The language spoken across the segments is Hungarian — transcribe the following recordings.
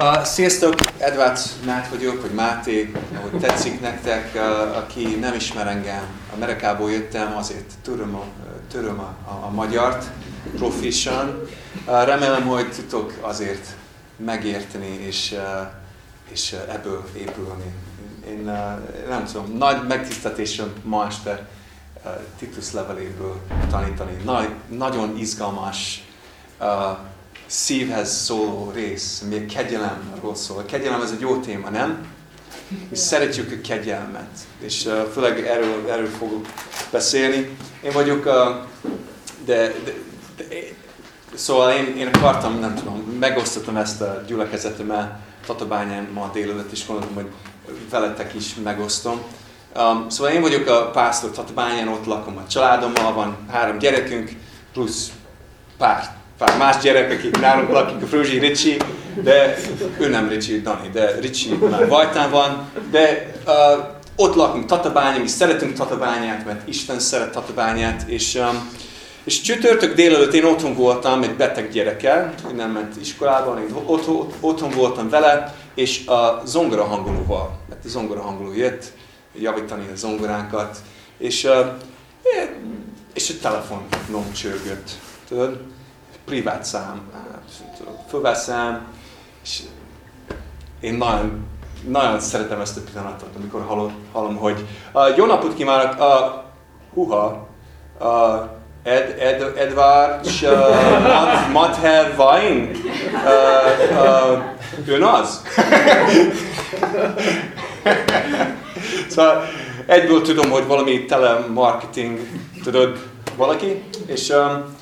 Uh, sziasztok, Edvard Mát vagyok, vagy Máté, ahogy tetszik nektek, uh, aki nem ismer engem. Amerikából jöttem, azért tudom a, tudom a, a, a magyart profisan. Uh, remélem, hogy tudok azért megérteni és, és ebből épülni. Én nem tudom, nagy megtiszteltésem ma este Titus leveléből tanítani. Nagy, nagyon izgalmas szívhez szóló rész, a kegyelemről szól. A kegyelem ez egy jó téma, nem? Mi szeretjük a kegyelmet, és uh, főleg erről, erről fogok beszélni. Én vagyok, uh, de, de, de, szóval én, én akartam, nem tudom, megosztottam ezt a gyülekezetemmel Tatabányán ma délelőtt, és gondoltam, hogy veletek is megosztom. Um, szóval én vagyok a pásztor Tatabányán, ott lakom a családommal, van három gyerekünk, plusz pár pár más gyerek, akik nálunk lakik, a Fruzsi, Ricsi, de ő nem Ricsi, Dani, de Ricsi már Vajtán van, de uh, ott lakunk Tatabányán, mi szeretünk Tatabányát, mert Isten szeret Tatabányát, és, um, és csütörtök délelőtt én otthon voltam egy beteg gyerekkel, nem ment iskolába, én otthon, otthon voltam vele, és a zongora hangolóval, mert a zongora hangoló jött, javítani a zongoránkat, és, uh, és a telefonom csörgött, tudod? Privát szám, fölveszem, és én nagyon, nagyon szeretem ezt a pillanatot, amikor hallom, hallom hogy uh, jó napot kívánok, uh, huha, uh, Ed, Ed, Edvard uh, Mathe Wein. Uh, uh, ön az? szóval egyből tudom, hogy valami telemarketing, tudod, valaki, és um,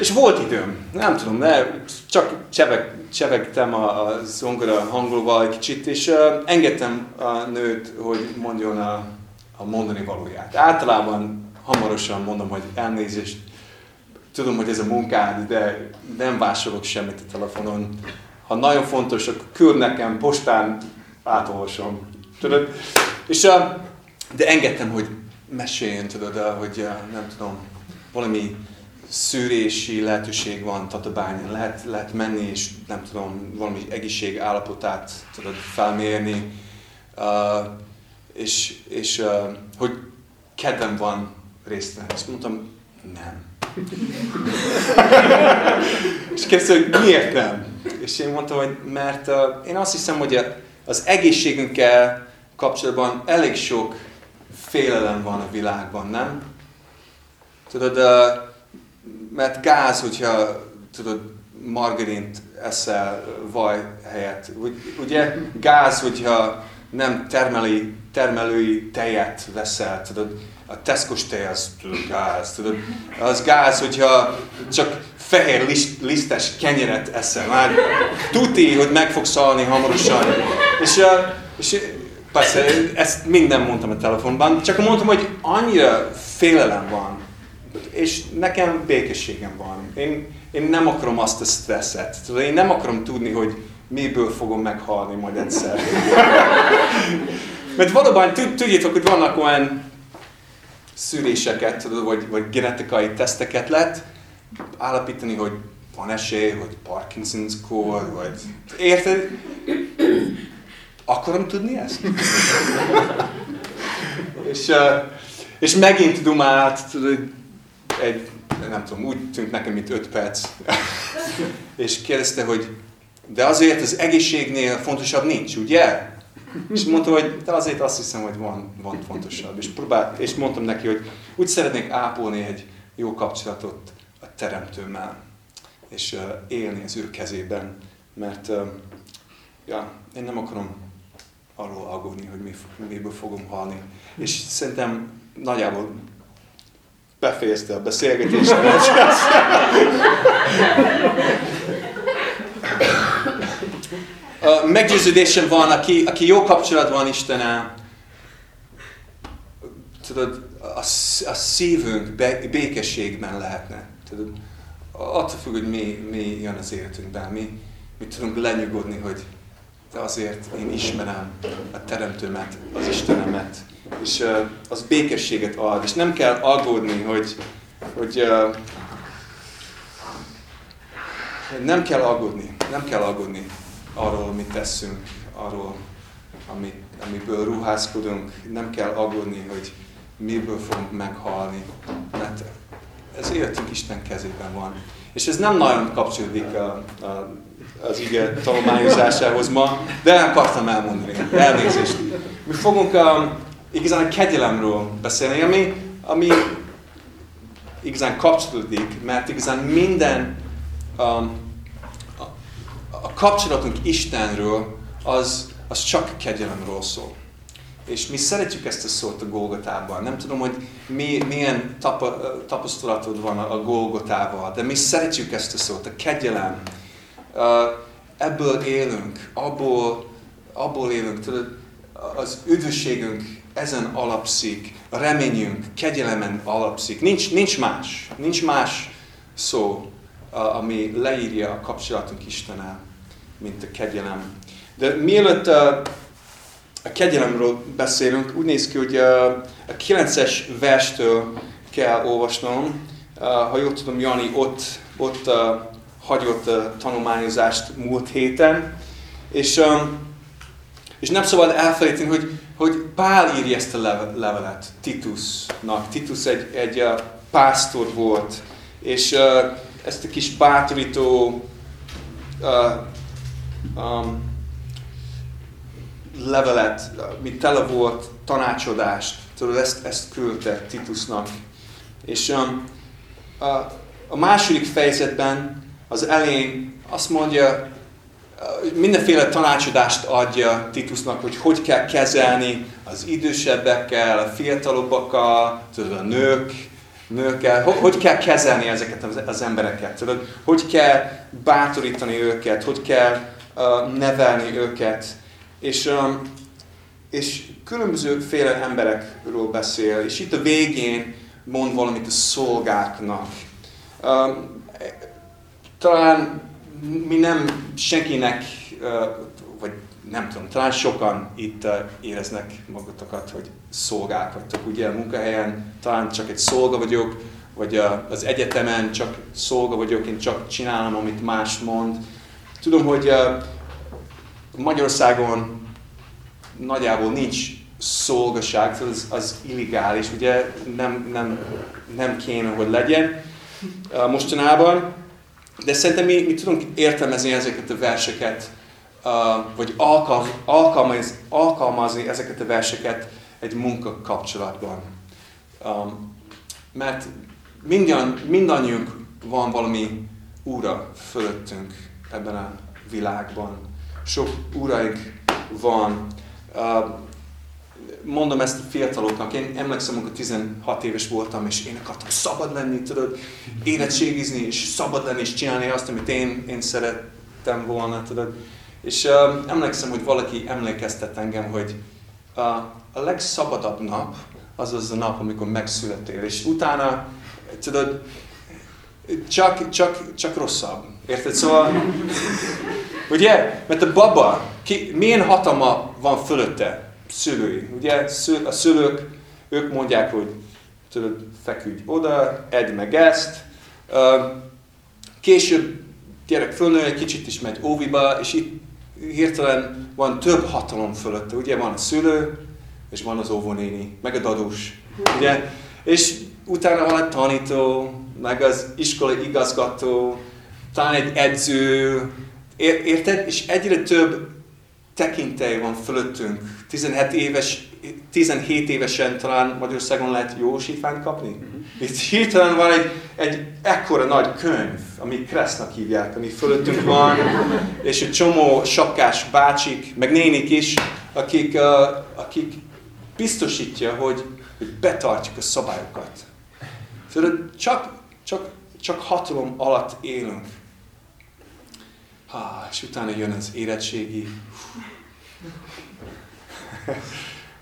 és volt időm, nem tudom, ne, csak cseveg, csevegtem a, a zongora hangolóval egy kicsit, és uh, engedtem a nőt, hogy mondjon a, a mondani valóját. Általában hamarosan mondom, hogy elnézést, tudom, hogy ez a munkád, de nem vásárolok semmit a telefonon. Ha nagyon fontos, akkor küld nekem, postán átolvasom. Tudod? És, uh, de engedtem, hogy meséljen, tudod, hogy uh, nem tudom, valami szűrési lehetőség van Tatabányán. Lehet, lehet menni, és nem tudom, valami egészség állapotát tudod felmérni, uh, és, és uh, hogy kedvem van részt venni. Azt mondtam, nem. és kérdezte, hogy miért nem? És én mondtam, hogy mert uh, én azt hiszem, hogy az egészségünkkel kapcsolatban elég sok félelem van a világban, nem? Tudod, uh, mert gáz, hogyha tudod, margarint eszel vaj helyett. Ugye gáz, hogyha nem termeli, termelői tejet veszel, tudod, a Tesco-s tej az tudod, gáz, tudod, az gáz, hogyha csak fehér list, lisztes kenyeret eszel, már tuti, hogy meg fogsz szalni hamarosan. És, és persze, ezt minden mondtam a telefonban, csak mondtam, hogy annyira félelem van, és nekem békességem van. Én, én nem akarom azt a stresszet. Tudod, én nem akarom tudni, hogy miből fogom meghalni majd egyszer. Mert valóban tudjátok, hogy vannak olyan szűréseket, tudod, vagy, vagy genetikai teszteket lehet állapítani, hogy van esély, hogy Parkinson's kór, vagy... Érted? Akarom tudni ezt? és, és megint dumált, tudod, egy, nem tudom, úgy tűnt nekem, mint öt perc. és kérdezte, hogy de azért az egészségnél fontosabb nincs, ugye? És mondtam, hogy de azért azt hiszem, hogy van, van fontosabb. És, próbált, és mondtam neki, hogy úgy szeretnék ápolni egy jó kapcsolatot a teremtőmmel, és uh, élni az ő kezében, mert uh, ja, én nem akarom arról aggódni, hogy mi, miből fogom halni. És szerintem nagyjából befejezte a beszélgetést. meggyőződésem van, aki, aki jó kapcsolatban Istennel, tudod, a, a szívünk be, békességben lehetne. Tudod, attól függ, hogy mi, mi jön az életünkben, mi, mi tudunk lenyugodni, hogy de azért én ismerem a Teremtőmet, az Istenemet, és az békességet ad, és nem kell aggódni, hogy, hogy nem kell aggódni, nem kell aggódni arról, amit teszünk, arról, amit, amiből ruházkodunk, nem kell aggódni, hogy miből fogunk meghalni, mert ez életünk Isten kezében van. És ez nem nagyon kapcsolódik a, a, az ige tanulmányozásához ma, de akartam elmondani, elnézést. Mi fogunk um, igazán a kegyelemről beszélni, ami, ami igazán kapcsolódik, mert igazán minden um, a, a kapcsolatunk Istenről az, az csak kegyelemről szól. És mi szeretjük ezt a szót a Golgotában. Nem tudom, hogy mi, milyen tapa, tapasztalatod van a Golgotával, de mi szeretjük ezt a szót, a kegyelem. Uh, ebből élünk, abból, abból élünk, tudod, az üdvösségünk ezen alapszik, a reményünk kegyelemen alapszik. Nincs, nincs más, nincs más szó, ami leírja a kapcsolatunk Istennel, mint a kegyelem. De mielőtt a kegyelemről beszélünk, úgy néz ki, hogy a 9-es verstől kell olvasnom. Ha jól tudom, Jani ott, ott hagyott a tanulmányozást múlt héten. És, és nem szabad elfelejteni, hogy, hogy Pál írja ezt a levelet Titusnak. Titus egy, egy pásztor volt, és ezt a kis bátorító um, levelet, mi tele volt tanácsodást, tudod, ezt, ezt küldte Titusnak. És um, a, a második fejezetben az elején azt mondja, mindenféle tanácsodást adja Titusnak, hogy hogy kell kezelni az idősebbekkel, a fiatalabbakkal, tudod, a nők, nőkkel, hogy, kell kezelni ezeket az, embereket, tudod, hogy kell bátorítani őket, hogy kell nevelni őket. És, és féle emberekről beszél, és itt a végén mond valamit a szolgáknak. Talán mi nem senkinek, vagy nem tudom, talán sokan itt éreznek magatokat, hogy szolgák vagytok, ugye a munkahelyen, talán csak egy szolga vagyok, vagy az egyetemen csak szolga vagyok, én csak csinálom, amit más mond. Tudom, hogy Magyarországon nagyjából nincs szolgaság, az, az illegális, ugye nem, nem, nem kéne, hogy legyen mostanában, de szerintem mi, mi tudunk értelmezni ezeket a verseket, vagy alkalm, alkalmaz, alkalmazni ezeket a verseket egy munka kapcsolatban. Mert mindannyiunk van valami úra fölöttünk ebben a világban sok uraink van. Mondom ezt a fiataloknak, én emlékszem, amikor 16 éves voltam, és én akartam szabad lenni, tudod, érettségizni, és szabad lenni, és csinálni azt, amit én, én szerettem volna, tudod. És uh, emlékszem, hogy valaki emlékeztet engem, hogy uh, a legszabadabb nap az az a nap, amikor megszületél, és utána, tudod, csak, csak, csak rosszabb. Érted? Szóval Ugye? Mert a baba, ki, milyen hatalma van fölötte? Szülői. Ugye? A szülők, ők mondják, hogy tudod, feküdj oda, edd meg ezt. Később gyerek fölnő, egy kicsit is megy óviba, és itt hirtelen van több hatalom fölötte. Ugye van a szülő, és van az óvónéni, meg a dadus. Ugye? És utána van a tanító, meg az iskolai igazgató, talán egy edző, Érted? És egyre több tekintély van fölöttünk. 17 éves, 17 évesen talán Magyarországon lehet jósítványt kapni. Uh-huh. Itt hirtelen van egy, egy ekkora nagy könyv, amit Kresznak hívják, ami fölöttünk van, és egy csomó sapkás bácsik, meg nénik is, akik, uh, akik biztosítja, hogy, hogy betartjuk a szabályokat. Tudod, csak, csak, csak hatalom alatt élünk. Ha, és utána jön az érettségi.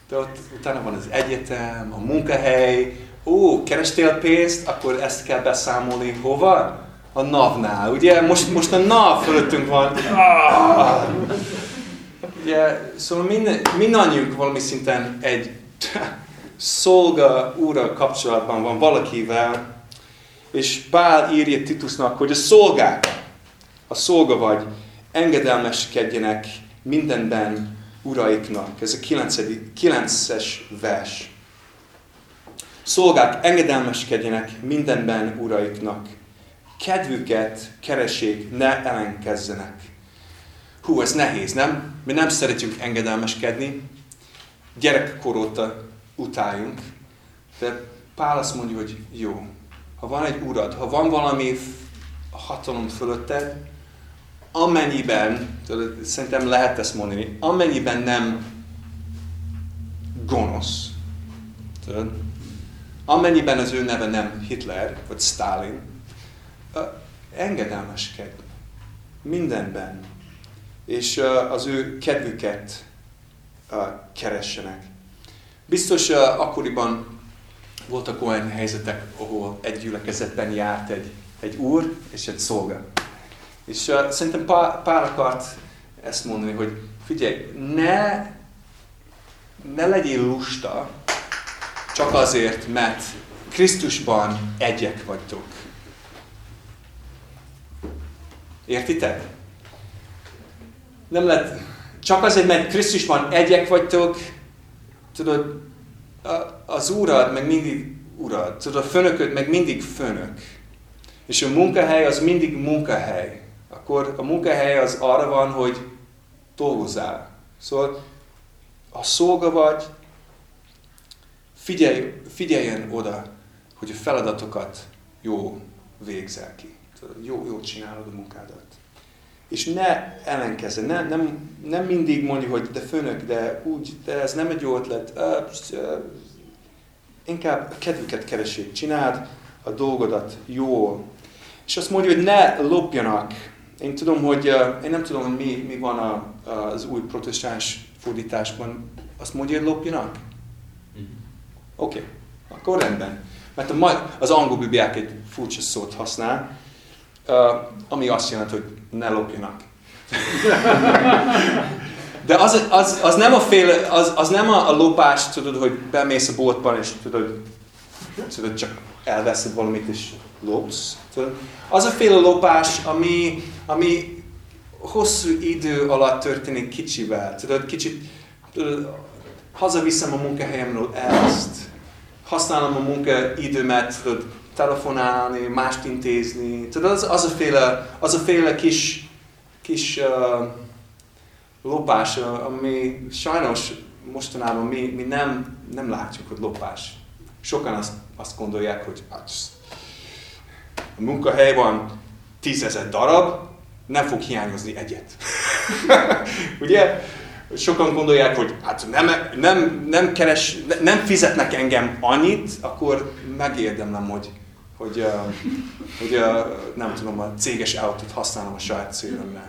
De ott utána van az egyetem, a munkahely. Ó, kerestél pénzt, akkor ezt kell beszámolni hova? A NAV-nál, ugye? Most, most a NAV fölöttünk van. Ah! Ugye, szóval minden, mindannyiunk valami szinten egy szolga úrral kapcsolatban van valakivel, és Pál írja Titusnak, hogy a szolgák a szolga vagy, engedelmeskedjenek mindenben uraiknak. Ez a 9. es vers. Szolgák, engedelmeskedjenek mindenben uraiknak. Kedvüket keresék, ne ellenkezzenek. Hú, ez nehéz, nem? Mi nem szeretjük engedelmeskedni. Gyerekkor óta utáljunk. De Pál azt mondja, hogy jó, ha van egy urad, ha van valami hatalom fölötted, amennyiben, tudod, szerintem lehet ezt mondani, amennyiben nem gonosz, tudod, amennyiben az ő neve nem Hitler, vagy Stalin, engedelmeskedj mindenben, és az ő kedvüket keressenek. Biztos akkoriban voltak olyan helyzetek, ahol egy gyülekezetben járt egy, egy úr és egy szolga. És uh, szerintem Pál, Pál akart ezt mondani, hogy figyelj, ne, ne legyél lusta, csak azért, mert Krisztusban egyek vagytok. Értitek? Nem lehet, csak azért, mert Krisztusban egyek vagytok, tudod, az Úrad meg mindig Urad, tudod, a főnököd meg mindig főnök. És a munkahely az mindig munkahely. Akkor a munkahely az arra van, hogy dolgozzál. Szóval a szolga vagy, figyelj, figyeljen oda, hogy a feladatokat jó végzel ki. Jó, jó csinálod a munkádat. És ne ellenkezze, ne, nem, nem mindig mondja, hogy de főnök, de úgy, de ez nem egy jó ötlet. Uh, uh, inkább a kedvüket keresik, csináld a dolgodat jól. És azt mondja, hogy ne lopjanak. Én tudom, hogy, én nem tudom, hogy mi, mi van a, az új protestáns fordításban. Azt mondja, hogy lopjanak? Mhm. Oké, okay. akkor rendben. Mert a, az angol bibliák egy furcsa szót használ, ami azt jelenti, hogy ne lopjanak. De az, az, az nem a fél, az, az nem a, a lopás, tudod, hogy bemész a boltban, és tudod, tudod csak elveszed valamit, és lopsz. Tudod. Az a féle lopás, ami, ami hosszú idő alatt történik kicsivel. Tudod, kicsit hazaviszem a munkahelyemről ezt, használom a munkaidőmet, tudod, telefonálni, mást intézni. Tudod, az, az, a, féle, az a féle kis, kis uh, lopás, ami sajnos mostanában mi, mi nem, nem látjuk, hogy lopás. Sokan azt, azt gondolják, hogy hát, a munkahely van tízezer darab, nem fog hiányozni egyet. Ugye? Sokan gondolják, hogy hát nem, nem, nem, keres, nem fizetnek engem annyit, akkor megérdemlem, hogy, hogy, hogy nem tudom, a céges autót használom a saját célomra.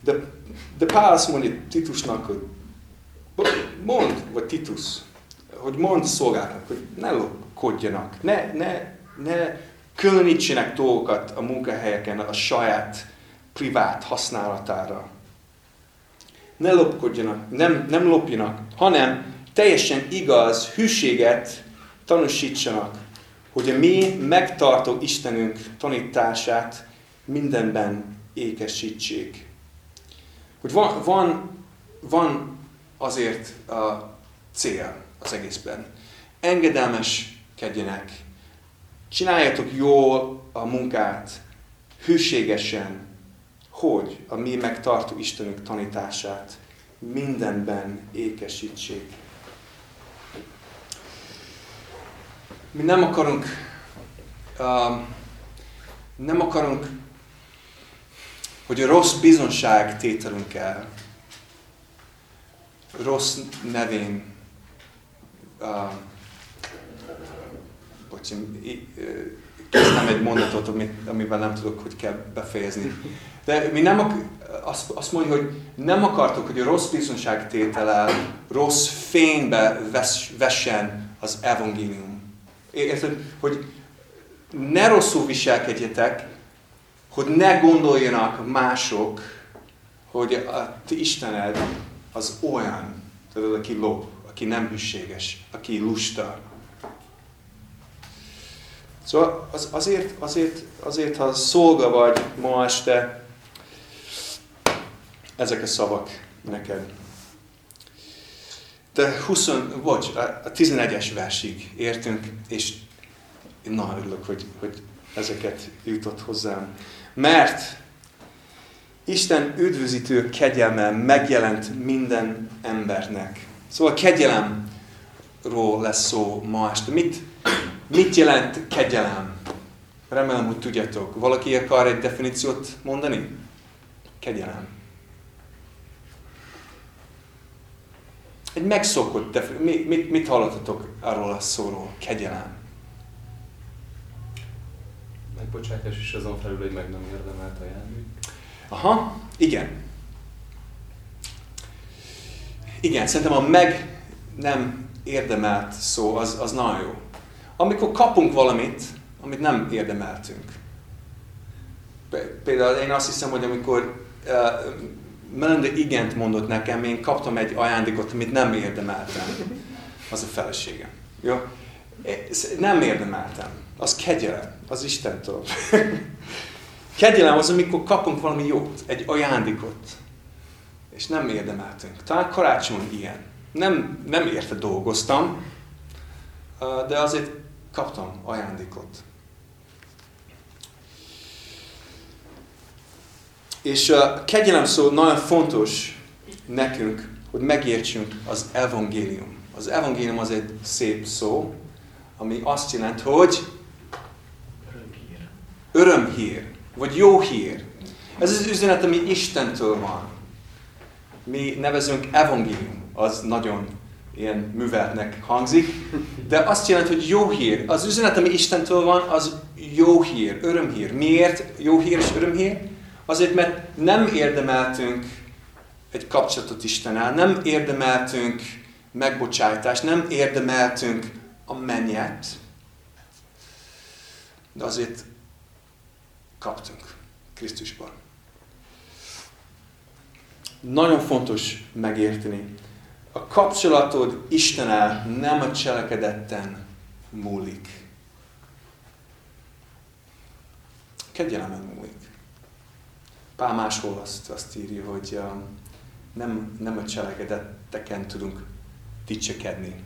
De, de Pál azt mondja Titusnak, hogy mond, vagy Titus, hogy mond szolgáknak, hogy ne lopkodjanak, ne, ne, ne különítsenek dolgokat a munkahelyeken a saját privát használatára. Ne lopkodjanak, nem, nem lopjanak, hanem teljesen igaz, hűséget tanúsítsanak, hogy a mi megtartó Istenünk tanítását mindenben ékesítsék. Hogy van, van, van azért a cél az egészben. Engedelmeskedjenek, csináljátok jól a munkát, hűségesen, hogy a mi megtartó Istenünk tanítását mindenben ékesítsék. Mi nem akarunk, uh, nem akarunk, hogy a rossz bizonság tételünk el, rossz nevén, uh, bocsánat, kezdtem egy mondatot, amivel nem tudok, hogy kell befejezni. De mi nem, azt, azt mondja, hogy nem akartok, hogy a rossz bizonságtétele rossz fénybe vesz, vessen az evangélium. Érted? Hogy ne rosszul viselkedjetek, hogy ne gondoljanak mások, hogy a ti Istened az olyan, tudod, aki lop, aki nem hűséges, aki lusta. Szóval az, azért, azért, azért, ha szolga vagy ma este, ezek a szavak neked. De 20, bocs, a 11-es versig értünk, és nagyon örülök, hogy, hogy ezeket jutott hozzám. Mert Isten üdvözítő kegyelme megjelent minden embernek. Szóval kegyelemról lesz szó ma este. Mit, mit jelent kegyelem? Remélem, hogy tudjátok. Valaki akar egy definíciót mondani? Kegyelem. Egy megszokott definíció. Mit, mit, hallottatok arról a szóról? Kegyelem. Megbocsátás is azon felül, hogy meg nem érdemelt ajándék. Aha, igen. Igen, szerintem a meg nem érdemelt szó az, az nagyon jó. Amikor kapunk valamit, amit nem érdemeltünk. Például én azt hiszem, hogy amikor uh, Melinda igent mondott nekem, én kaptam egy ajándékot, amit nem érdemeltem. Az a feleségem. Jó? Nem érdemeltem. Az kegyelem. Az Istentől. Kegyelem az, amikor kapunk valami jót, egy ajándékot, és nem érdemeltünk. Talán karácsony ilyen. Nem, nem érte dolgoztam, de azért kaptam ajándékot. És a kegyelem szó nagyon fontos nekünk, hogy megértsünk az evangélium. Az evangélium az egy szép szó, ami azt jelenti, hogy örömhír. Örömhír vagy jó hír. Ez az üzenet, ami Istentől van. Mi nevezünk evangélium, az nagyon ilyen műveltnek hangzik, de azt jelenti, hogy jó hír. Az üzenet, ami Istentől van, az jó hír, örömhír. Miért jó hír és örömhír? Azért, mert nem érdemeltünk egy kapcsolatot Istennel, nem érdemeltünk megbocsájtást, nem érdemeltünk a mennyet, de azért kaptunk Krisztusban. Nagyon fontos megérteni. A kapcsolatod Istenel nem a cselekedetten múlik. Kegyelemen múlik. Pál máshol azt, azt írja, hogy um, nem, nem a cselekedetteken tudunk dicsekedni.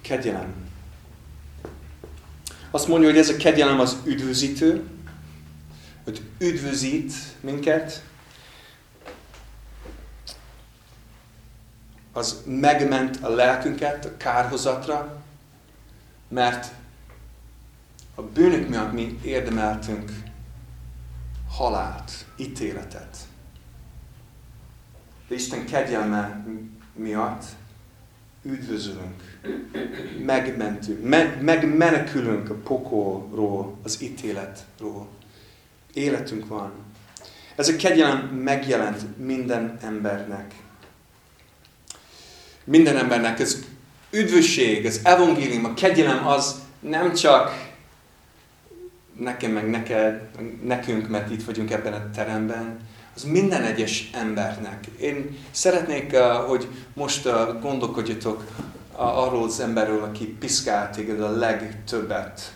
Kegyelem. Azt mondja, hogy ez a kegyelem az üdvözítő, hogy üdvözít minket, az megment a lelkünket a kárhozatra, mert a bűnök miatt mi érdemeltünk halált, ítéletet. De Isten kegyelme miatt üdvözülünk, megmentünk, me, megmenekülünk a pokolról, az ítéletről. Életünk van. Ez a kegyelem megjelent minden embernek. Minden embernek. Ez üdvösség, az evangélium, a kegyelem az nem csak nekem meg neked, nekünk, mert itt vagyunk ebben a teremben, az minden egyes embernek. Én szeretnék, uh, hogy most uh, gondolkodjatok arról az emberről, aki piszkált téged a legtöbbet.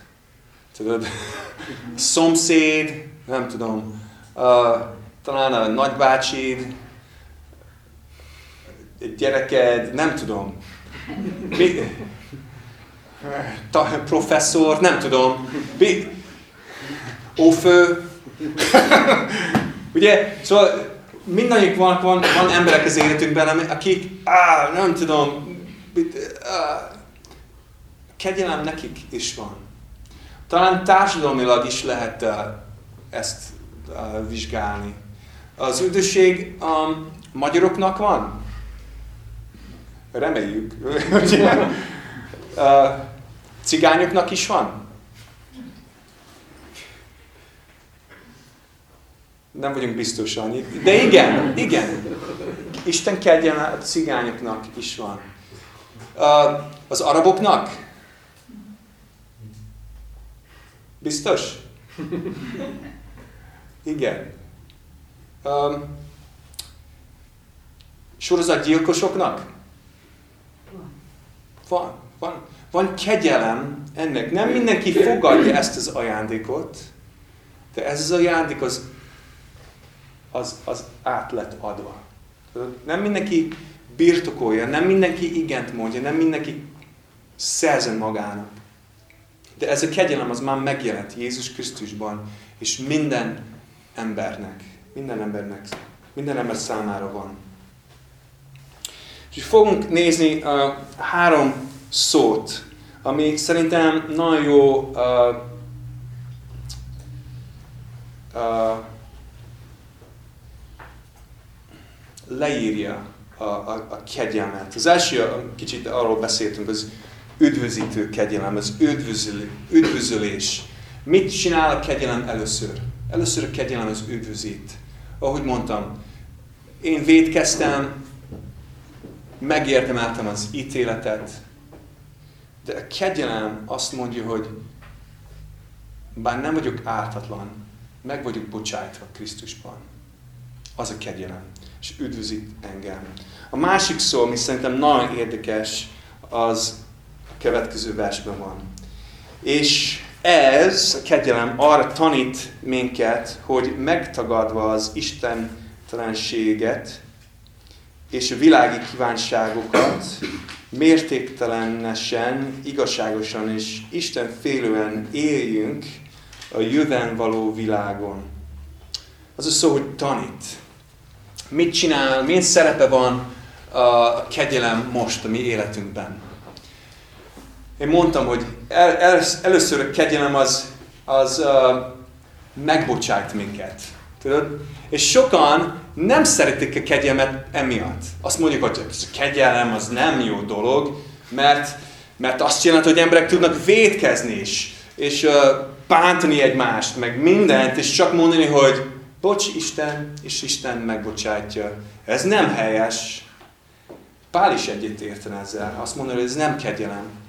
Tudod, szomszéd, nem tudom, uh, talán a nagybácsid, gyereked, nem tudom. Mi, ta, professzor, nem tudom. Mi, ófő. Ugye, szóval mindannyiuk van, van, van emberek az életünkben, akik, á, nem tudom, á, kegyelem nekik is van. Talán társadalmilag is lehet ezt uh, vizsgálni. Az üdvösség um, magyaroknak van? Reméljük. cigányoknak is van? Nem vagyunk biztos annyi. De igen, igen. Isten kegyelme a cigányoknak is van. Az araboknak? Biztos? Igen. Um, sorozatgyilkosoknak? van, van, van kegyelem ennek. Nem mindenki fogadja ezt az ajándékot, de ez az ajándék az, az, az át lett adva. Nem mindenki birtokolja, nem mindenki igent mondja, nem mindenki szerzen magának. De ez a kegyelem az már megjelent Jézus Krisztusban, és minden embernek, minden embernek, minden ember számára van. És fogunk nézni uh, három szót, ami szerintem nagyon jó uh, uh, leírja a, a, a kegyelmet. Az első, kicsit arról beszéltünk, az üdvözítő kegyelem, az üdvözül, üdvözölés. Mit csinál a kegyelem először? Először a kegyelem az üdvözít. Ahogy mondtam, én védkeztem, megérdemeltem az ítéletet, de a kegyelem azt mondja, hogy bár nem vagyok ártatlan, meg vagyok bocsájtva Krisztusban. Az a kegyelem, és üdvözít engem. A másik szó, ami szerintem nagyon érdekes, az a következő versben van. És ez, a kegyelem arra tanít minket, hogy megtagadva az istentelenséget és a világi kívánságokat, mértéktelenesen, igazságosan és Isten éljünk a jöven való világon. Az a szó, hogy tanít. Mit csinál, milyen szerepe van a kegyelem most a mi életünkben. Én mondtam, hogy el, el, először a kegyelem az, az uh, megbocsájt minket. Tudod? És sokan nem szeretik a kegyelmet emiatt. Azt mondjuk, hogy a kegyelem az nem jó dolog, mert, mert azt jelenti, hogy emberek tudnak védkezni is, és uh, bántani egymást, meg mindent, és csak mondani, hogy bocs Isten, és Isten megbocsátja. Ez nem helyes. Pál is egyet érten ezzel. Azt mondja, hogy ez nem kegyelem.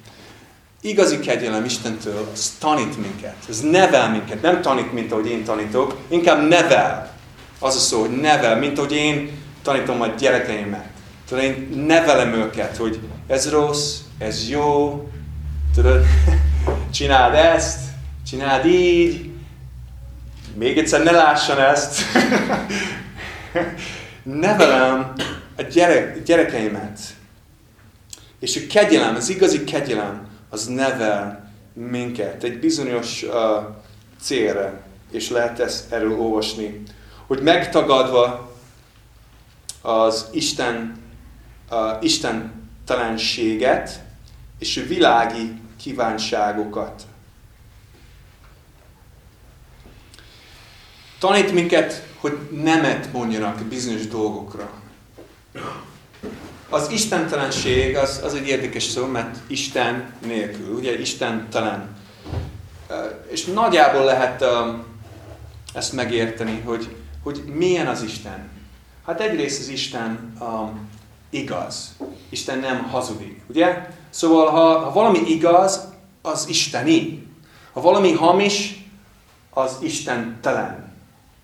Igazi kegyelem Istentől, az tanít minket, ez nevel minket, nem tanít, mint ahogy én tanítok, inkább nevel. Az a szó, hogy nevel, mint ahogy én tanítom a gyerekeimet. Tudod, én nevelem őket, hogy ez rossz, ez jó, tudod, csináld ezt, csináld így, még egyszer ne lássan ezt. nevelem a gyerek, gyerekeimet. És a kegyelem, az igazi kegyelem, az nevel minket egy bizonyos uh, célra, és lehet ezt erről olvasni, hogy megtagadva az Isten, uh, Isten telenséget és a világi kívánságokat. Tanít minket, hogy nemet mondjanak bizonyos dolgokra. Az istentelenség az, az egy érdekes szó, mert Isten nélkül, ugye istentelen. És nagyjából lehet ezt megérteni, hogy, hogy milyen az Isten. Hát egyrészt az Isten um, igaz. Isten nem hazudik, ugye? Szóval, ha, ha valami igaz, az isteni. Ha valami hamis, az istentelen.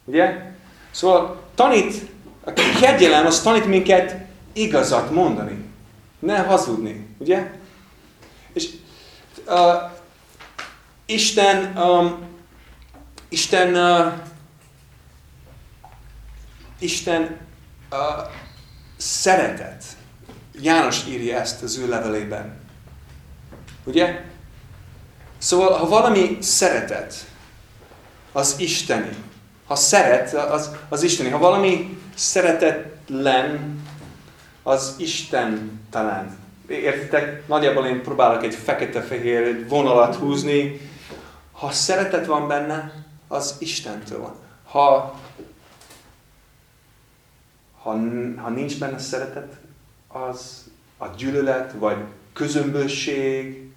Ugye? Szóval tanít, a kegyelem az tanít minket igazat mondani. Ne hazudni, ugye? És uh, Isten, um, Isten, uh, Isten uh, szeretet. János írja ezt az ő levelében. Ugye? Szóval, ha valami szeretet, az isteni. Ha szeret, az, az isteni. Ha valami szeretetlen, az Isten talán. Értitek? Nagyjából én próbálok egy fekete-fehér vonalat húzni. Ha szeretet van benne, az Istentől van. Ha, ha, ha nincs benne szeretet, az a gyűlölet, vagy közömbösség,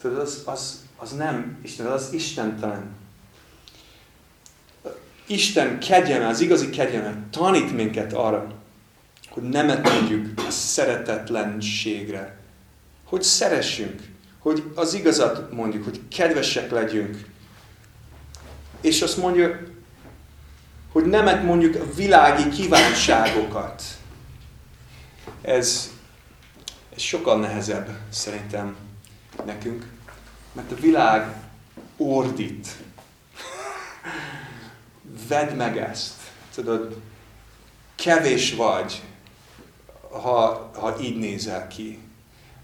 tudod, az, az, az nem Isten, az istentelen. Isten kegyelme, az igazi kegyelme tanít minket arra, hogy nemet mondjuk a szeretetlenségre. Hogy szeressünk, hogy az igazat mondjuk, hogy kedvesek legyünk. És azt mondja, hogy nemet mondjuk a világi kívánságokat. Ez ez sokkal nehezebb szerintem nekünk, mert a világ ordít. Vedd meg ezt. Tudod, kevés vagy, ha, ha így nézel ki.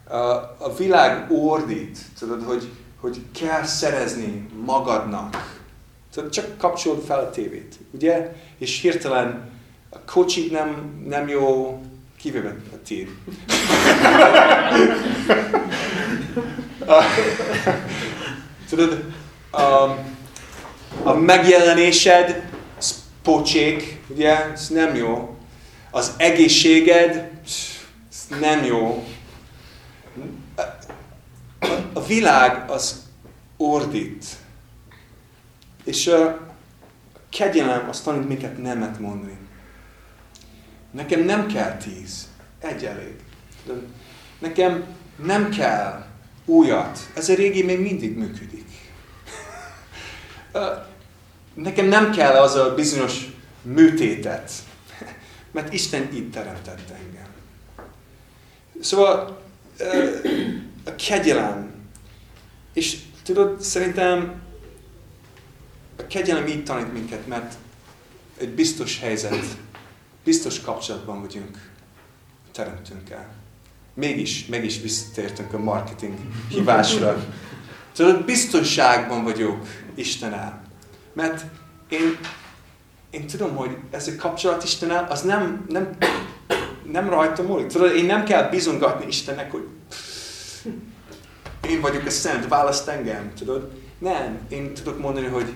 A, a világ ordít, tudod, hogy, hogy kell szerezni magadnak. Tudod, csak kapcsolod fel a tévét, ugye? És hirtelen a kocsit nem, nem jó, kivéve a tiéd. Tudod, a, a megjelenésed, pocsék, ugye, ez nem jó. Az egészséged, nem jó. A, világ az ordít. És a kegyelem azt tanít minket nemet mondani. Nekem nem kell tíz, egy elég. Nekem nem kell újat. Ez a régi még mindig működik. Nekem nem kell az a bizonyos műtétet, mert Isten így teremtett engem. Szóval a kegyelem, és tudod, szerintem a kegyelem így tanít minket, mert egy biztos helyzet, biztos kapcsolatban vagyunk teremtőnkkel. Mégis, mégis visszatértünk a marketing hibásra. Tudod, biztonságban vagyok Istenel. Mert én, én tudom, hogy ez a kapcsolat Istenel, az nem, nem, nem rajta múlik. Tudod, én nem kell bizongatni Istennek, hogy én vagyok a szent, választ engem, tudod? Nem, én tudok mondani, hogy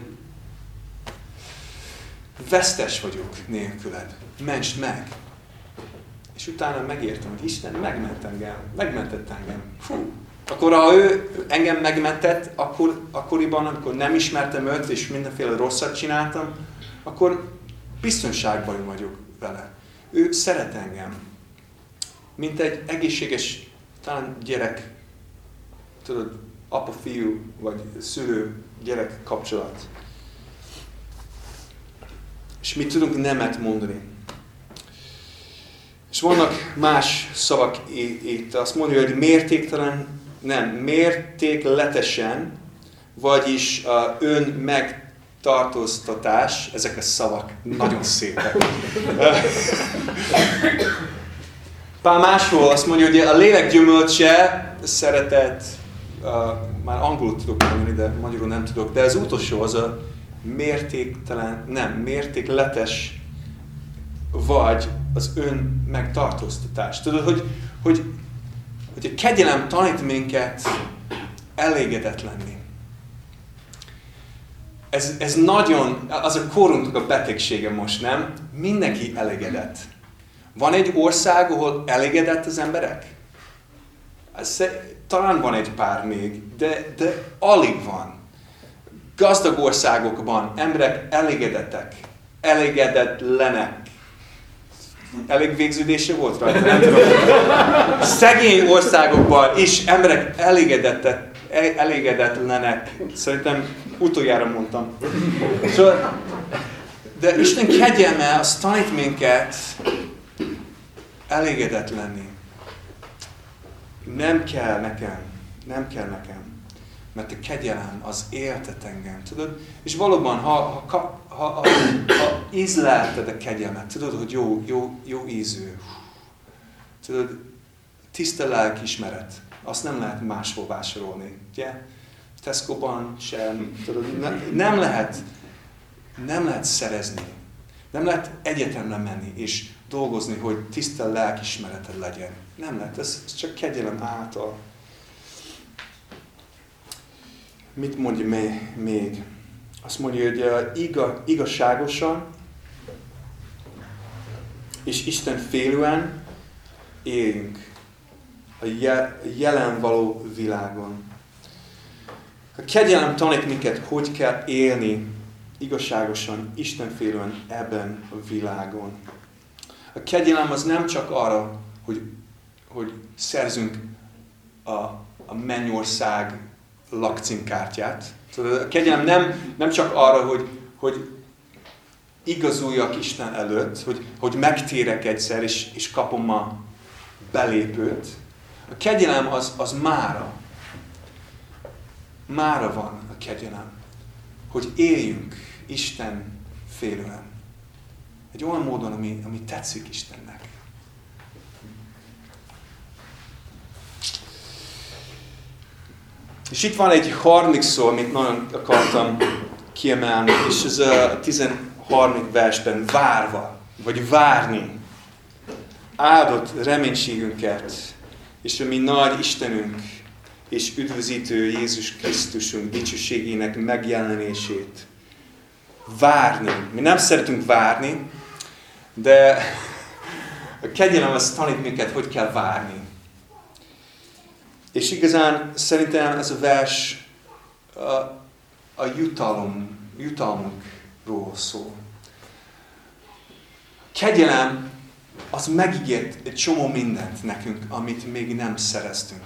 vesztes vagyok nélküled. Ments meg. És utána megértem, hogy Isten megment engem, megmentett engem. Fú. Akkor ha ő engem megmentett, akkor, akkoriban, amikor nem ismertem őt, és mindenféle rosszat csináltam, akkor biztonságban vagyok vele. Ő szeret engem. Mint egy egészséges, talán gyerek, tudod, apa-fiú, vagy szülő-gyerek kapcsolat. És mi tudunk nemet mondani. És vannak más szavak itt, azt mondja, hogy mértéktelen, nem, mértékletesen, vagyis ön megtartóztatás, ezek a szavak nagyon szépek. Pár máshol azt mondja, hogy a lélek gyümölcse, szeretet, uh, már angolul tudok mondani, de magyarul nem tudok, de az utolsó az a mértéktelen, nem, mértékletes vagy az ön megtartóztatás. Tudod, hogy, hogy, hogy a kegyelem tanít minket elégedett lenni. Ez, ez nagyon, az a korunknak a betegsége most, nem? Mindenki elégedett. Van egy ország, ahol elégedett az emberek? Ez, talán van egy pár még, de, de alig van. Gazdag országokban emberek elégedettek, elégedetlenek. Elég végződése volt rajta, nem tudom. Szegény országokban is emberek elégedettek, elégedetlenek. Szerintem utoljára mondtam. Szóval, de Isten kegyelme az tanít minket elégedett lenni. Nem kell nekem, nem kell nekem mert a kegyelem az éltet engem, tudod? És valóban, ha, ha, ha, ha, ha, ha ízlelted a kegyelmet, tudod, hogy jó, jó, jó ízű, tudod, tiszta lelkismeret, azt nem lehet máshol vásárolni, ugye? Tesco-ban sem, tudod, ne, nem lehet, nem lehet szerezni, nem lehet egyetemre menni és dolgozni, hogy tiszta lelkismereted legyen. Nem lehet, ez, ez csak kegyelem által mit mondja még? Azt mondja, hogy iga, igazságosan és Isten félően éljünk a jelen való világon. A kegyelem tanít minket, hogy kell élni igazságosan, Isten félően ebben a világon. A kegyelem az nem csak arra, hogy, hogy szerzünk a, a mennyország lakcímkártyát. Tudod, a kegyelem nem, nem csak arra, hogy, hogy igazuljak Isten előtt, hogy, hogy megtérek egyszer, és, és kapom a belépőt, A kegyelem az, az mára. Mára van a kegyelem. Hogy éljünk Isten félően. Egy olyan módon, ami, ami tetszik Istennek. És itt van egy harmadik szó, amit nagyon akartam kiemelni, és ez a 13. versben várva, vagy várni. Áldott reménységünket, és a mi nagy Istenünk és üdvözítő Jézus Krisztusunk dicsőségének megjelenését. Várni. Mi nem szeretünk várni, de a kegyelem az tanít minket, hogy kell várni. És igazán szerintem ez a vers a, a jutalom, jutalmunkról szól. Kegyelem az megígért egy csomó mindent nekünk, amit még nem szereztünk.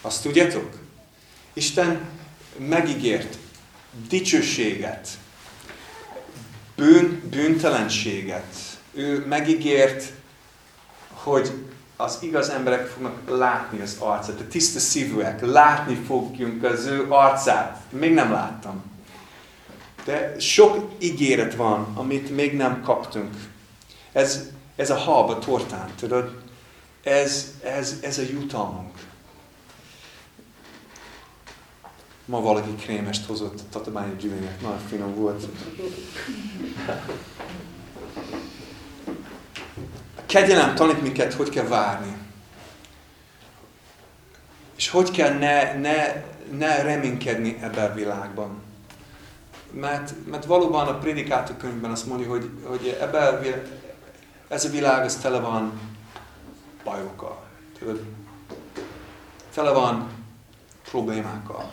Azt tudjátok? Isten megígért dicsőséget, bűn, bűntelenséget. Ő megígért, hogy az igaz emberek fognak látni az arcát, a tiszta szívűek, látni fogjunk az ő arcát. Még nem láttam. De sok ígéret van, amit még nem kaptunk. Ez, ez a hab a tortán, tudod? Ez, ez, ez a jutalmunk. Ma valaki krémest hozott a tatabányi gyűlények. Nagyon finom volt. kegyelem tanít minket, hogy kell várni. És hogy kell ne, ne, ne reménykedni ebben a világban. Mert, mert valóban a prédikátor könyvben azt mondja, hogy, hogy ebben a világ, ez a világ az tele van bajokkal. Tudod? Tele van problémákkal.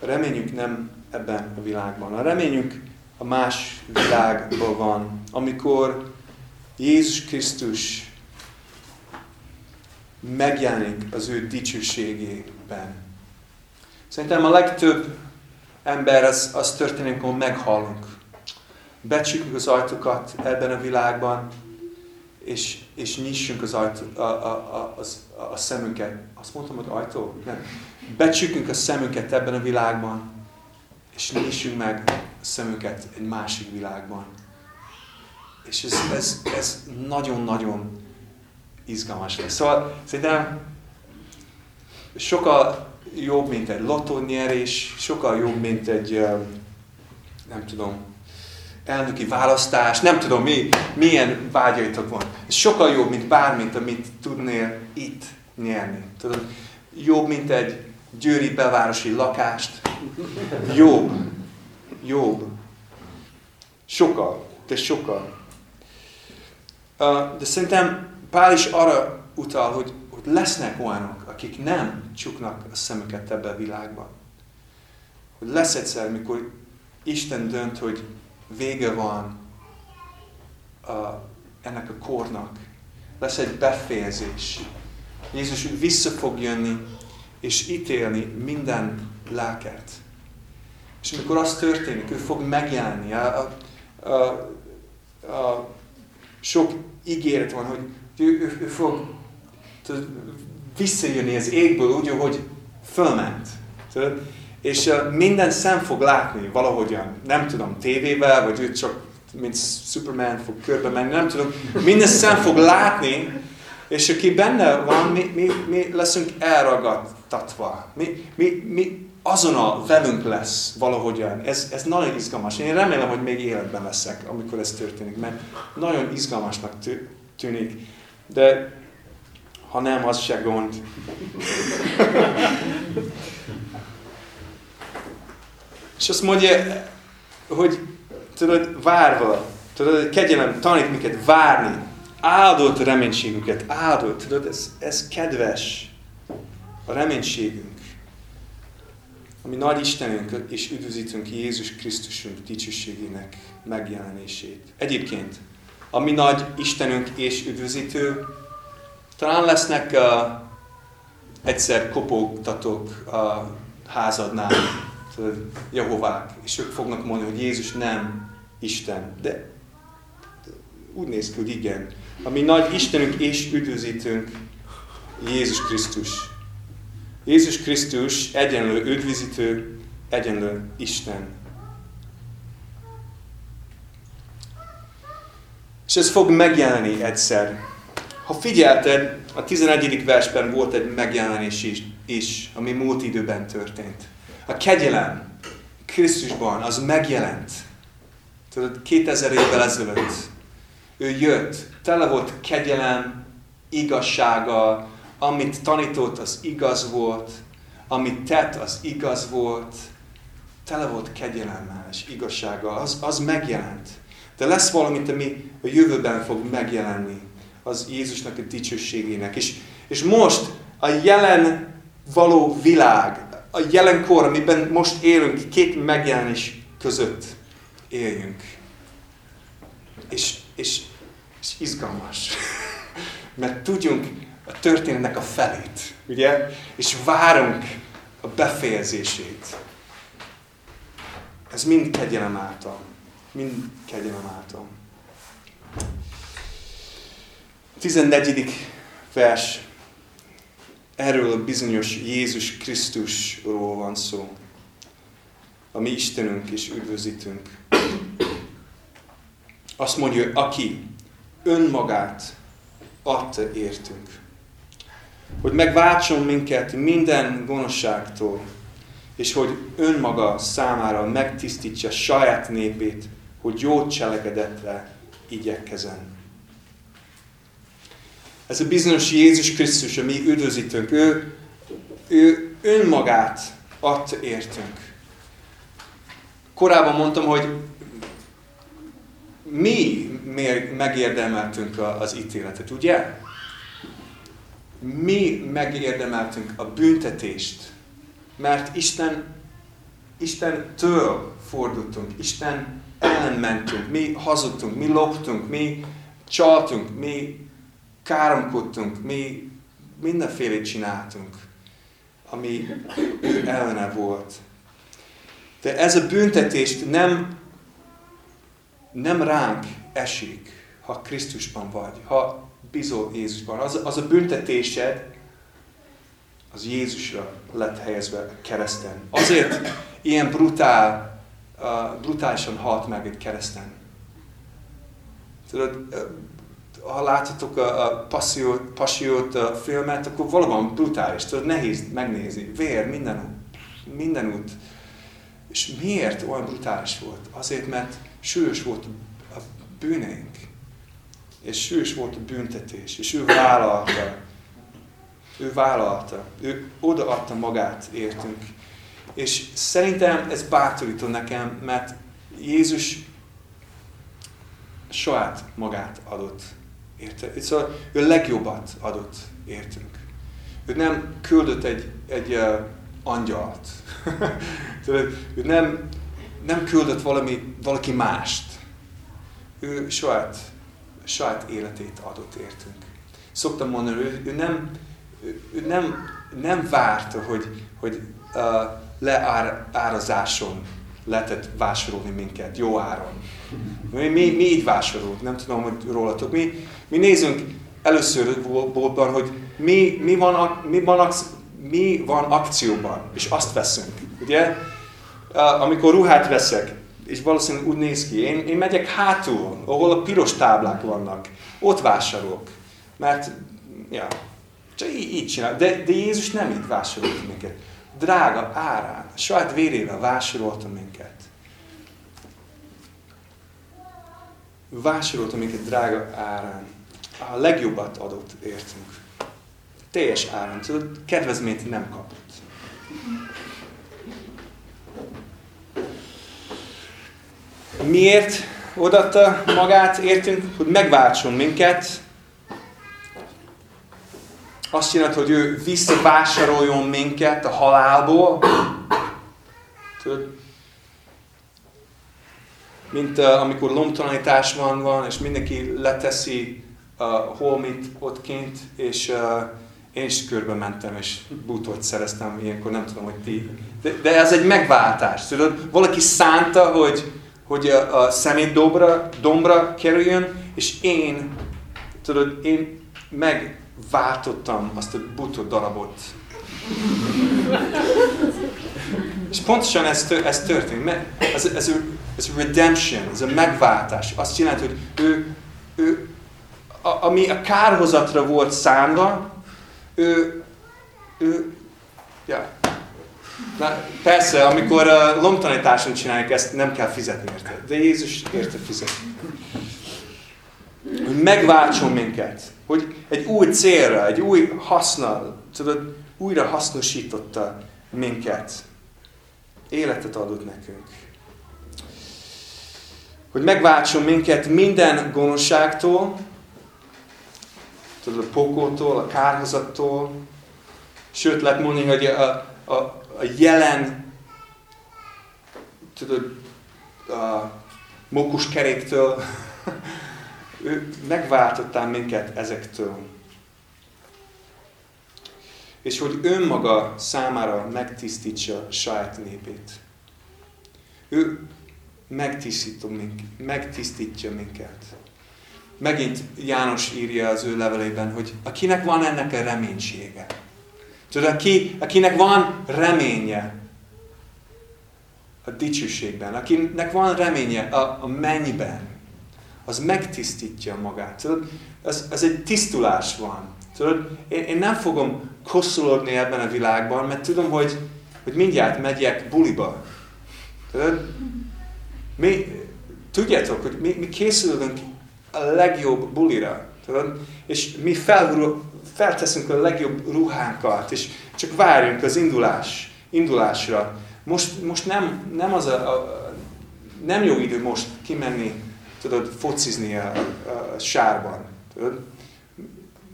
A reményünk nem ebben a világban. A reményünk a más világban van, amikor Jézus Krisztus megjelenik az ő dicsőségében. Szerintem a legtöbb ember az, az történik, amikor meghalunk. Becsukjuk az ajtókat ebben a világban, és, és nyissunk az ajtó, a, a, a, a, a szemünket. Azt mondtam, hogy ajtó? Nem. Becsukjuk a szemünket ebben a világban, és nyissunk meg a szemünket egy másik világban. És ez, ez, ez nagyon-nagyon izgalmas lesz. Szóval szerintem sokkal jobb, mint egy lottónyerés, sokkal jobb, mint egy, nem tudom, elnöki választás, nem tudom, mi, milyen vágyaitok van. Ez sokkal jobb, mint bármit, amit tudnél itt nyerni. Tudod, jobb, mint egy győri bevárosi lakást. Jobb. Jobb. Sokkal. De sokkal. De szerintem Pál is arra utal, hogy, hogy lesznek olyanok, akik nem csuknak a szemüket ebbe a világba. Hogy lesz egyszer, mikor Isten dönt, hogy vége van a, ennek a kornak. Lesz egy befejezés. Jézus vissza fog jönni, és ítélni minden lelket. És amikor az történik, ő fog megjelenni. A, a, a, a, sok ígéret van, hogy ő, ő, ő fog visszajönni az égből úgy, hogy fölment. Tudod? És minden szem fog látni valahogyan, nem tudom, tévével, vagy ő csak, mint Superman fog körbe menni, nem tudom. Minden szem fog látni, és aki benne van, mi, mi, mi leszünk elragadtatva. Mi, mi, mi azonnal velünk lesz valahogyan. Ez, ez nagyon izgalmas. Én remélem, hogy még életben leszek, amikor ez történik, mert nagyon izgalmasnak tűnik. De ha nem, az se gond. És azt mondja, hogy tudod, várva, tudod, kegyelem tanít minket várni, áldott reménységünket, áldott, tudod, ez, ez kedves, a reménységünk. Ami nagy Istenünk és üdvözítünk Jézus Krisztusunk dicsőségének megjelenését. Egyébként, ami nagy Istenünk és üdvözítő, talán lesznek uh, egyszer kopogtatók a házadnál, Jehovák, és ők fognak mondani, hogy Jézus nem Isten. De úgy néz ki, hogy igen. A mi nagy Istenünk és üdvözítőnk Jézus Krisztus. Jézus Krisztus egyenlő üdvözítő, egyenlő Isten. És ez fog megjelenni egyszer. Ha figyelted, a 11. versben volt egy megjelenés is, is, ami múlt időben történt. A kegyelem Krisztusban, az megjelent. Tudod, 2000 évvel ezelőtt. Ő jött, tele volt kegyelem, igazsága, amit tanított, az igaz volt, amit tett, az igaz volt, tele volt kegyelemmel és igazsággal, az, az megjelent. De lesz valami, ami a jövőben fog megjelenni, az Jézusnak a dicsőségének. És, és most a jelen való világ, a jelenkor, amiben most élünk, két megjelenés között éljünk. És, és, és izgalmas. Mert tudjunk a történetnek a felét, ugye? És várunk a befejezését. Ez mind kegyelem által. Mind kegyelem által. 14. vers. Erről a bizonyos Jézus Krisztusról van szó. A mi Istenünk és üdvözítünk. Azt mondja, aki önmagát adta értünk. Hogy megváltson minket minden gonoszságtól, és hogy önmaga számára megtisztítsa saját népét, hogy jót cselekedetre igyekezzen. Ez a bizonyos Jézus Krisztus, a mi üdvözítőnk, ő, ő önmagát adta értünk. Korábban mondtam, hogy mi megérdemeltünk az ítéletet, ugye? Mi megérdemeltünk a büntetést, mert Isten, Istentől fordultunk, Isten ellen mentünk, mi hazudtunk, mi loptunk, mi csaltunk, mi káromkodtunk, mi mindenfélét csináltunk, ami ellene volt. De ez a büntetést nem, nem ránk esik, ha Krisztusban vagy, ha bizol Jézusban. Az, az a büntetésed, az Jézusra lett helyezve a kereszten. Azért ilyen brutál, uh, brutálisan halt meg egy kereszten. Tudod, ha láthatok a, a Passiót, Passiót a filmet, akkor valóban brutális, tudod, nehéz megnézni. Vér, minden. Minden út. És miért olyan brutális volt? Azért, mert súlyos volt a bűneink. És súlyos volt a büntetés. És ő vállalta. Ő vállalta. Ő odaadta magát, értünk. És szerintem ez bátorító nekem, mert Jézus saját magát adott Érte? Szóval ő legjobbat adott értünk. Ő nem küldött egy, egy uh, angyalt. ő nem, nem küldött valami, valaki mást. Ő saját, saját életét adott értünk. Szoktam mondani, ő, ő nem, ő nem, nem várta, hogy, hogy uh, leárazáson lehetett vásárolni minket jó áron. Mi, mi, mi így vásárolunk, nem tudom, hogy rólatok. Mi, mi nézünk először boltban, hogy mi, mi, van, mi, van, mi van akcióban, és azt veszünk. Ugye? Amikor ruhát veszek, és valószínűleg úgy néz ki, én, én megyek hátul, ahol a piros táblák vannak, ott vásárolok. Mert, ja, csak így, így csinál. De, de Jézus nem így vásárolt minket drága árán, saját vérével vásárolta minket. Vásárolta minket drága árán. A legjobbat adott értünk. Teljes áron. Tudod, kedvezményt nem kapott. Miért odatta magát, értünk, hogy megváltson minket, azt jelenti, hogy ő visszavásároljon minket a halálból. Tudod? Mint uh, amikor lomtalanítás van, van, és mindenki leteszi uh, holmit ott kint, és uh, én is körbe mentem, és bútort szereztem ilyenkor, nem tudom, hogy ti. De, de ez egy megváltás, tudod? Valaki szánta, hogy, hogy a, a szemét dobra, dombra kerüljön, és én, tudod, én megváltottam azt a butó darabot. és pontosan ez, ez történt. Ez, ez, ez a redemption, ez a megváltás. Azt jelenti, hogy ő, ő a, ami a kárhozatra volt szánva, ő, ő ja. Na, persze, amikor a lomtanításon csináljuk ezt, nem kell fizetni érte. De Jézus érte fizet. Hogy megváltson minket. Hogy egy új célra, egy új hasznal, tudod, újra hasznosította minket. Életet adott nekünk. Hogy megváltson minket minden gonoszságtól, tudod, a pokótól, a kárhozattól, sőt lehet mondani, hogy a, a, a jelen, tudod, a mókuskeréktől, ő megváltottál minket ezektől. És hogy önmaga számára megtisztítsa saját népét. Ő megtisztítja minket. Megint János írja az ő levelében, hogy akinek van ennek a reménysége. Tudod, aki, akinek van reménye a dicsőségben, akinek van reménye a, a mennyiben, az megtisztítja magát. Tudod, az, az egy tisztulás van. Tudod, én, én nem fogom koszolódni ebben a világban, mert tudom, hogy, hogy mindjárt megyek buliba. Tudod? Mi, tudjátok, hogy mi, mi készülünk a legjobb bulira. Tudod? És mi fel, felteszünk a legjobb ruhánkat, és csak várjunk az indulás, indulásra. Most, most nem, nem, az a, a, nem jó idő most kimenni, tudod, focizni a, a sárban. Tudod?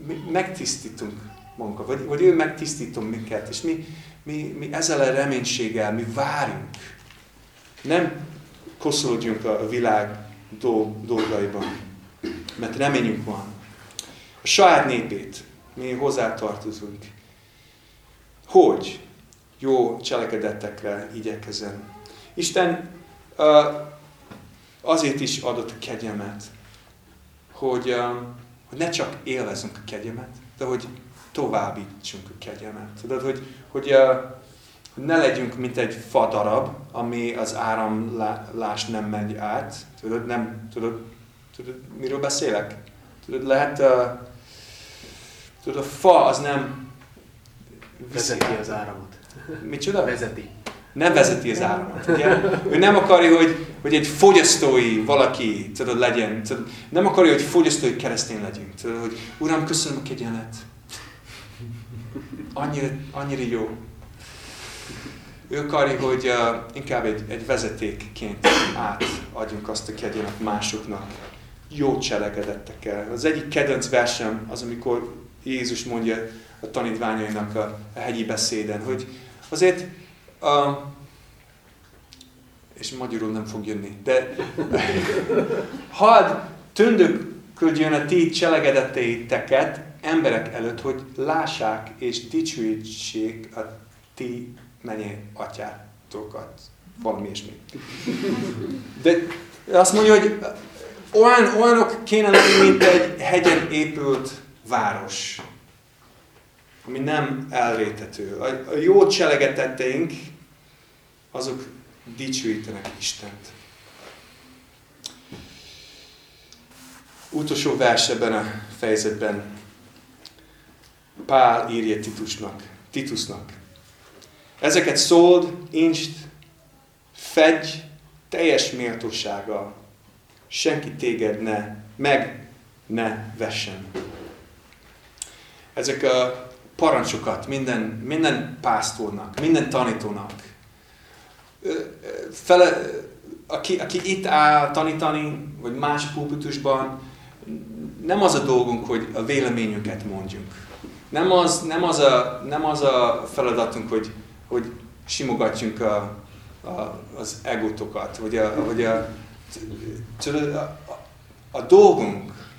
Mi megtisztítunk magunkat, vagy, vagy ő megtisztítom minket, és mi, mi, mi ezzel a reménységgel, mi várjunk. Nem koszolódjunk a világ dolgaiban mert reményünk van. A saját népét mi hozzátartozunk. Hogy? Jó cselekedetekre igyekezem. Isten azért is adott kegyemet, hogy, hogy ne csak élvezünk a kegyemet, de hogy továbbítsunk a kegyemet. Tudod, hogy, hogy, hogy ne legyünk, mint egy fadarab, ami az áramlás nem megy át. Tudod, nem, tudod, Tudod, miről beszélek? Tudod, lehet, uh, tudod, a fa az nem Vezeti az áramot. Micsoda? Vezeti. Nem vezeti az áramot. Ugye? Ő nem akarja, hogy, hogy egy fogyasztói valaki tudod, legyen. Tudod, nem akarja, hogy fogyasztói keresztény legyünk. Tudod, hogy Uram, köszönöm a kegyelet. Annyira, annyira jó. Ő akarja, hogy uh, inkább egy, egy vezetékként átadjunk azt a kegyelet másoknak jó cselekedettekkel. Az egyik kedvenc versem az, amikor Jézus mondja a tanítványainak a, a hegyi beszéden, hogy azért, uh, és magyarul nem fog jönni, de hadd tündöködjön a ti cselekedeteiteket emberek előtt, hogy lássák és dicsőítsék a ti mennyei atyátokat. Valami ilyesmi. De azt mondja, hogy olyan, olyanok kéne lenni, mint egy hegyen épült város, ami nem elrétető. A, a jó cselegeteteink, azok dicsőítenek Istent. Utolsó vers ebben a fejezetben Pál írja Titusnak. Titusnak. Ezeket szóld, incst, fedj teljes méltósággal, senki téged ne, meg ne vessen. Ezek a parancsokat minden, minden pásztornak, minden tanítónak, fele, aki, aki itt áll tanítani, vagy más pulpitusban, nem az a dolgunk, hogy a véleményünket mondjunk. Nem az, nem az, a, nem az a feladatunk, hogy, hogy simogatjunk a, a, az egotokat, vagy a, vagy a, Tudod, a, a, a dolgunk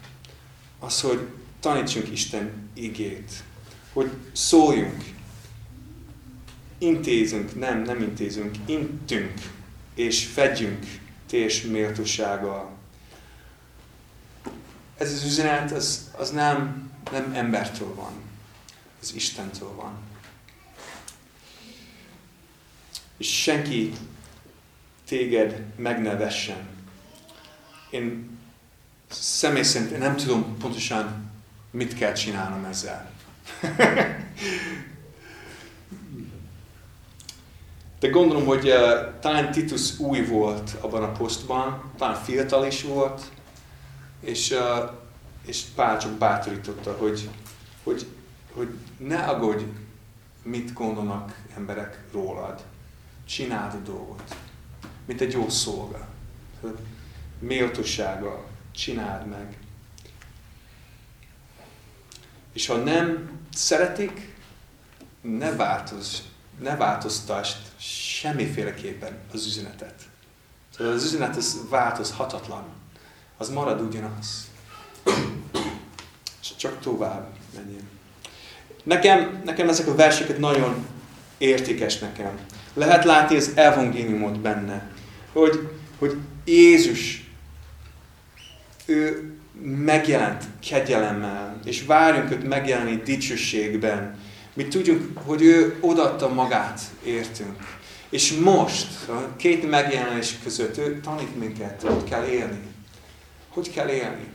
az, hogy tanítsunk Isten igét, hogy szóljunk, intézünk, nem, nem intézünk, intünk, és fedjünk teljes méltósággal. ez az üzenet, az, az nem, nem embertől van, az Istentől van. És senki téged megnevessen. Én személy szerint nem tudom pontosan, mit kell csinálnom ezzel. De gondolom, hogy uh, talán Titus új volt abban a posztban, talán fiatal is volt, és, uh, és Pál csak bátorította, hogy, hogy, hogy ne aggódj, mit gondolnak emberek rólad. Csináld a dolgot, mint egy jó szolga. Méltósága, csináld meg. És ha nem szeretik, ne változz, ne változtasd semmiféleképpen az üzenetet. Tehát az üzenet az változhatatlan. Az marad ugyanaz. És csak tovább menjen. Nekem, nekem ezek a verseket nagyon értékes nekem. Lehet látni az evangéliumot benne. Hogy, hogy Jézus, ő megjelent kegyelemmel, és várjunk őt megjelenni dicsőségben. Mi tudjuk, hogy ő odaadta magát értünk. És most, a két megjelenés között ő tanít minket, hogy kell élni. Hogy kell élni.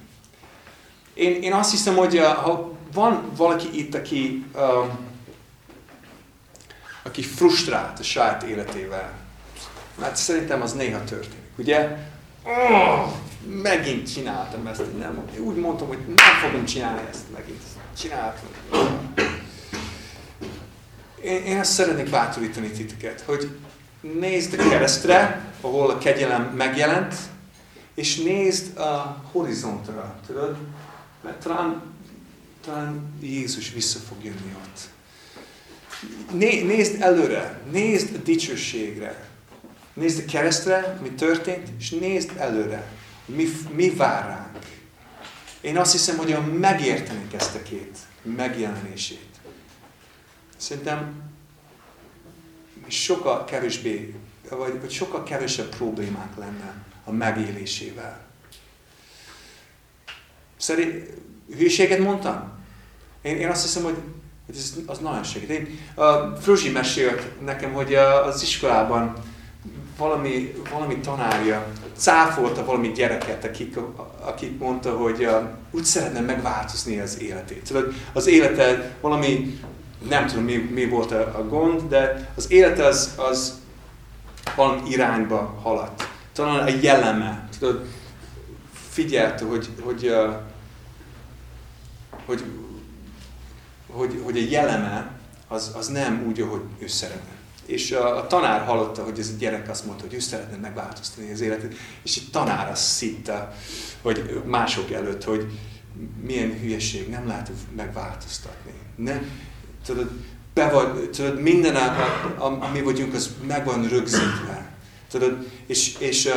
Én, én azt hiszem, hogy ha van valaki itt, aki, um, aki frusztrált a saját életével, mert szerintem az néha történik, ugye? Megint csináltam ezt, nem, úgy mondtam, hogy nem fogom csinálni ezt megint. Csináltam. Én, én ezt szeretnék bátorítani titeket, hogy nézd a keresztre, ahol a kegyelem megjelent, és nézd a horizontra, tudod? Mert talán, talán Jézus vissza fog jönni ott. Né, nézd előre, nézd a dicsőségre, nézd a keresztre, mi történt, és nézd előre, mi, mi vár ránk. Én azt hiszem, hogy a megértenék ezt a két megjelenését. Szerintem sokkal kevésbé, vagy, vagy sokkal kevesebb problémák lenne a megélésével. Szerint hülyeséget mondtam? Én, én azt hiszem, hogy, ez, az nagyon segít. Én, uh, Fruzsi mesélt nekem, hogy az iskolában valami, valami tanárja cáfolta valami gyereket, akik, akik mondta, hogy uh, úgy szeretne megváltozni az életét. Tudod, az élete valami nem tudom mi, mi volt a, a gond, de az élet az, az valami irányba haladt. Talán a jelleme, tudod, figyelte, hogy, hogy, uh, hogy, hogy, hogy a jelleme az, az nem úgy, ahogy ő szeretne. És a, a tanár hallotta, hogy ez a gyerek azt mondta, hogy ő szeretne megváltoztatni az életet, és a tanár azt szitta, hogy mások előtt, hogy milyen hülyeség, nem lehet megváltoztatni. Nem, tudod, be vagy, tudod minden, a, a, ami vagyunk, az meg van rögzítve. Tudod, és, és,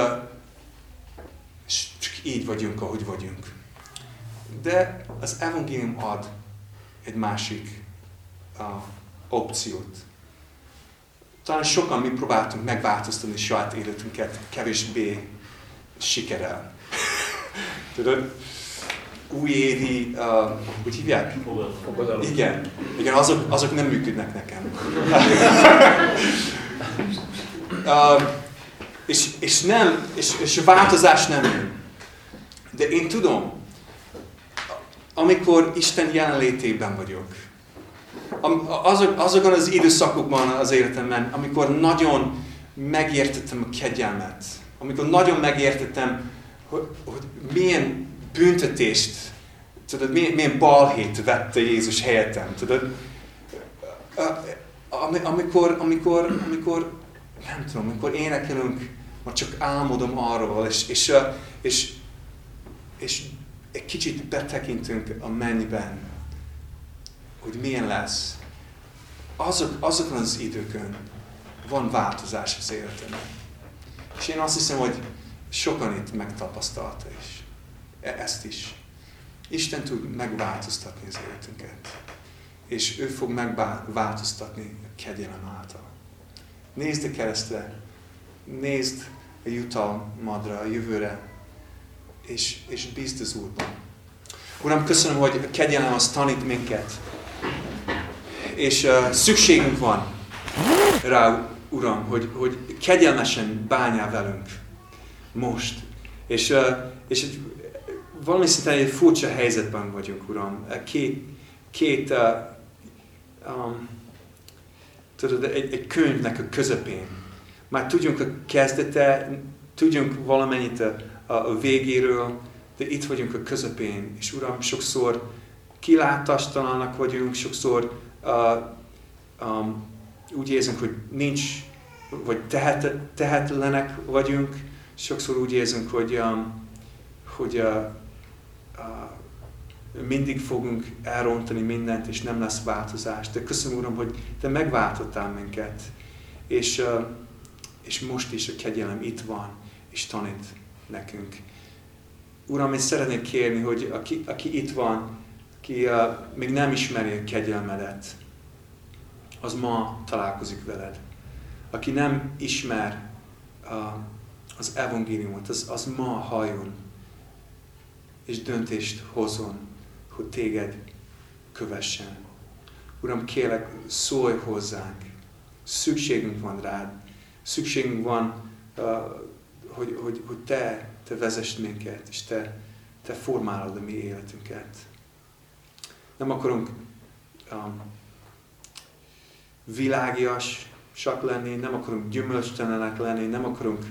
és csak így vagyunk, ahogy vagyunk. De az evangélium ad egy másik uh, opciót. Talán sokan mi próbáltunk megváltoztatni saját életünket kevésbé sikerel. Tudod? újévi, uh, hogy hívják? Fogadalom. Igen, igen azok, azok nem működnek nekem. uh, és, és nem, és, és a változás nem jön. De én tudom, amikor Isten jelenlétében vagyok, azok, azokon az időszakokban az életemben, amikor nagyon megértettem a kegyelmet, amikor nagyon megértettem, hogy, hogy milyen büntetést, tudod, milyen, milyen balhét vette Jézus helyettem, tudod? Amikor, amikor, amikor, nem tudom, amikor énekelünk, ma csak álmodom arról, és, és, és, és egy kicsit betekintünk a mennyben, hogy milyen lesz. Azok, azokon az időkön van változás az életemben. És én azt hiszem, hogy sokan itt megtapasztalta is. E, ezt is. Isten tud megváltoztatni az életünket. És ő fog megváltoztatni a kegyelem által. Nézd a keresztre, nézd a jutalmadra, a jövőre, és, és bízd az Úrban. Uram, köszönöm, hogy a kegyelem az tanít minket. És uh, szükségünk van rá, Uram, hogy, hogy kegyelmesen bányál velünk most. És, uh, és egy, valami szinten egy furcsa helyzetben vagyunk, Uram. Két, két uh, um, tudod, egy, egy könyvnek a közepén. Már tudjunk a kezdete, tudjunk valamennyit a, a végéről, de itt vagyunk a közepén, és Uram, sokszor kilátástalanak vagyunk, sokszor uh, um, úgy érzünk, hogy nincs, vagy tehet, tehetlenek vagyunk, sokszor úgy érzünk, hogy, um, hogy uh, uh, mindig fogunk elrontani mindent, és nem lesz változás. De köszönöm, Uram, hogy Te megváltottál minket, és, uh, és most is a kegyelem itt van, és tanít nekünk. Uram, én szeretnék kérni, hogy aki, aki itt van, aki még nem ismeri a kegyelmedet, az ma találkozik veled. Aki nem ismer az evangéliumot, az, az ma halljon, és döntést hozzon, hogy téged kövessen. Uram, kérlek, szólj hozzánk. Szükségünk van rád. Szükségünk van, hogy, hogy, hogy te te vezess minket, és Te, Te formálod a mi életünket. Nem akarunk um, világiasak lenni, nem akarunk gyümölcstelenek lenni, nem akarunk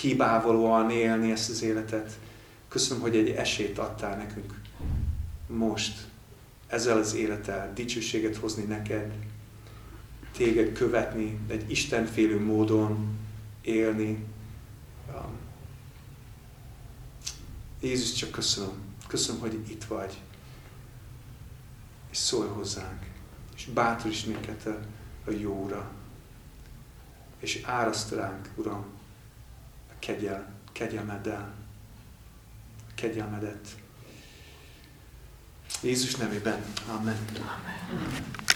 hibávalóan élni ezt az életet. Köszönöm, hogy egy esélyt adtál nekünk most ezzel az élettel dicsőséget hozni neked, téged követni, egy Istenfélő módon élni, um, Jézus, csak köszönöm. Köszönöm, hogy itt vagy. És szólj hozzánk. És bátoríts minket a, a jóra. És áraszt ránk, Uram, a kegyel, kegyelmeddel. A kegyelmedet. Jézus nevében. Amen. Amen.